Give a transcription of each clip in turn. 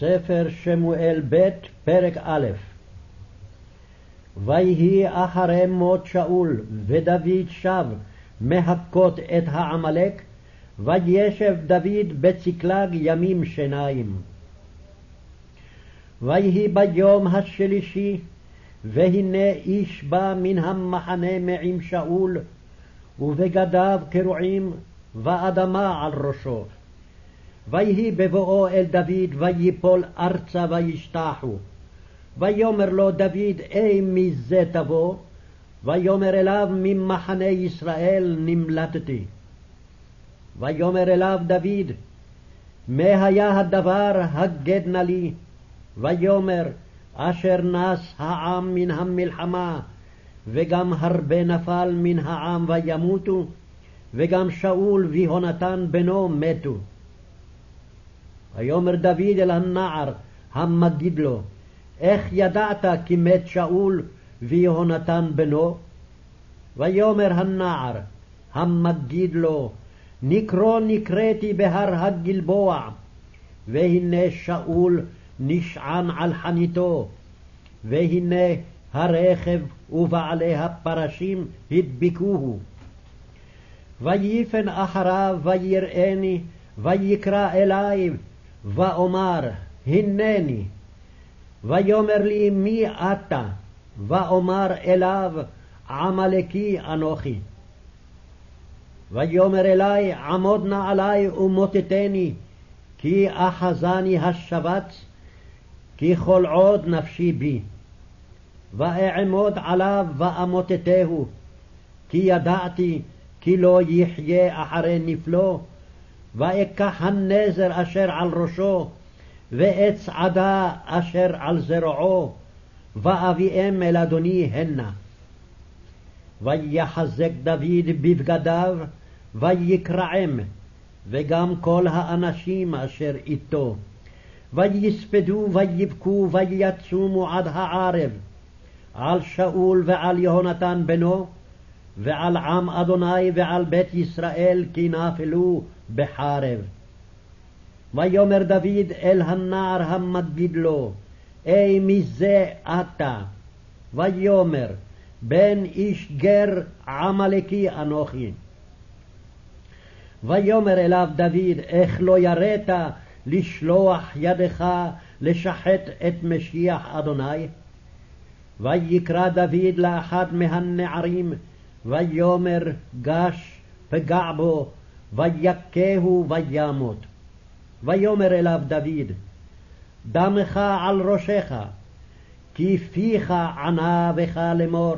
ספר שמואל ב', פרק א' ויהי אחרי מות שאול, ודוד שב מהכות את העמלק, וישב דוד בצקלג ימים שניים. ויהי ביום השלישי, והנה איש בא מן המחנה מעם שאול, ובגדיו קרועים, ואדמה על ראשו. ויהי בבואו אל דוד, ויפול ארצה וישתחו. ויאמר לו דוד, אי מזה תבוא? ויאמר אליו, ממחנה ישראל נמלטתי. ויאמר אליו דוד, מה היה הדבר הגד נא לי? ויאמר, אשר נס העם מן המלחמה, וגם הרבה נפל מן העם וימותו, וגם שאול ויהונתן בנו מתו. ויאמר דוד אל הנער המגיד לו, איך ידעת כי מת שאול ויהונתן בנו? ויאמר הנער המגיד לו, נקרו נקראתי בהר הגלבוע, והנה שאול נשען על חניתו, והנה הרכב ובעלי הפרשים הדביקוהו. ויפן אחריו ויראני, ויקרא אלי, ואומר, הנני. ויאמר לי, מי אתה? ואומר אליו, עמלקי אנוכי. ויאמר אלי, עמוד נא עלי ומוטטני, כי אחזני השבץ, כי כל עוד נפשי בי. ואעמוד עליו ואמוטטהו, כי ידעתי כי לא יחיה אחרי נפלו, ואקח הנזר אשר על ראשו, ואת צעדה אשר על זרועו, ואביאם אל אדוני הנה. ויחזק דוד בבגדיו, ויקרעם, וגם כל האנשים אשר איתו. ויספדו ויבכו ויצומו עד הערב, על שאול ועל יהונתן בנו, ועל עם אדוני ועל בית ישראל כי נפלו בחרב. ויאמר דוד אל הנער המגיד לו, אי מזה אתה? ויאמר, בן איש גר עמלקי אנוכי. ויאמר אליו דוד, איך לא יראת לשלוח ידך לשחט את משיח אדוני? ויקרא דוד לאחד מהנערים, ויאמר גש פגע בו, ויכהו וימות. ויאמר אליו דוד, דמך על ראשך, כי פיך ענה בך לאמור,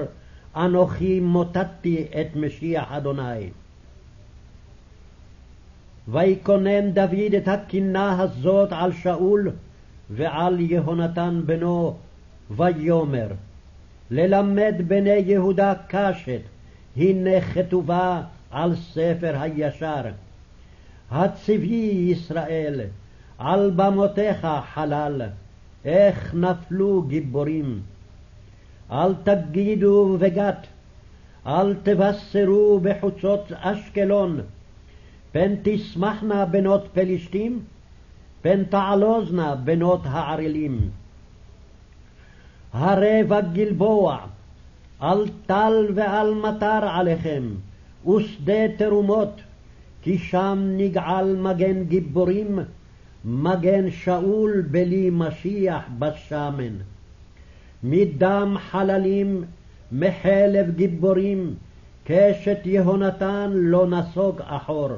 אנוכי מוטטתי את משיח אדוני. ויקונן דוד את הקינה הזאת על שאול ועל יהונתן בנו, ויאמר, ללמד בני יהודה קשת, הנה כתובה על ספר הישר. הצבי ישראל, על במותיך חלל, איך נפלו גיבורים. אל תגידו בגת, אל תבשרו בחוצות אשקלון, פן תשמחנה בנות פלשתים, פן תעלוזנה בנות הערלים. הרי בגלבוע, על טל ועל מטר עליכם, ושדה תרומות, כי שם נגעל מגן גיבורים, מגן שאול בלי משיח בשמן. מדם חללים, מחלב גיבורים, קשת יהונתן לא נסוג אחור,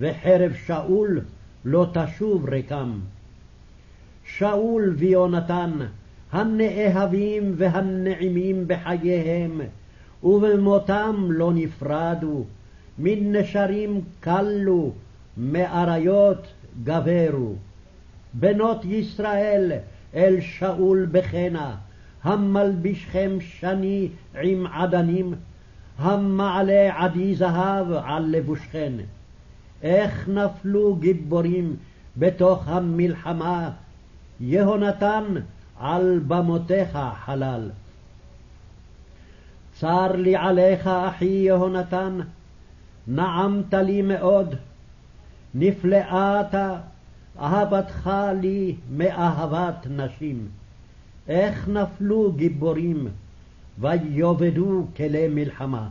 וחרב שאול לא תשוב ריקם. שאול ויונתן, הנאהבים והנעימים בחייהם, ובמותם לא נפרדו, מנשרים קלו, מאריות גברו. בנות ישראל אל שאול בחנה, המלבישכם שני עם עדנים, המעלה עדי זהב על לבושכן. איך נפלו גיבורים בתוך המלחמה, יהונתן על במותיך חלל. צר לי עליך, אחי יהונתן, נעמת לי מאוד, נפלאה אתה, אהבתך לי מאהבת נשים. איך נפלו גיבורים, ויאבדו כלי מלחמה.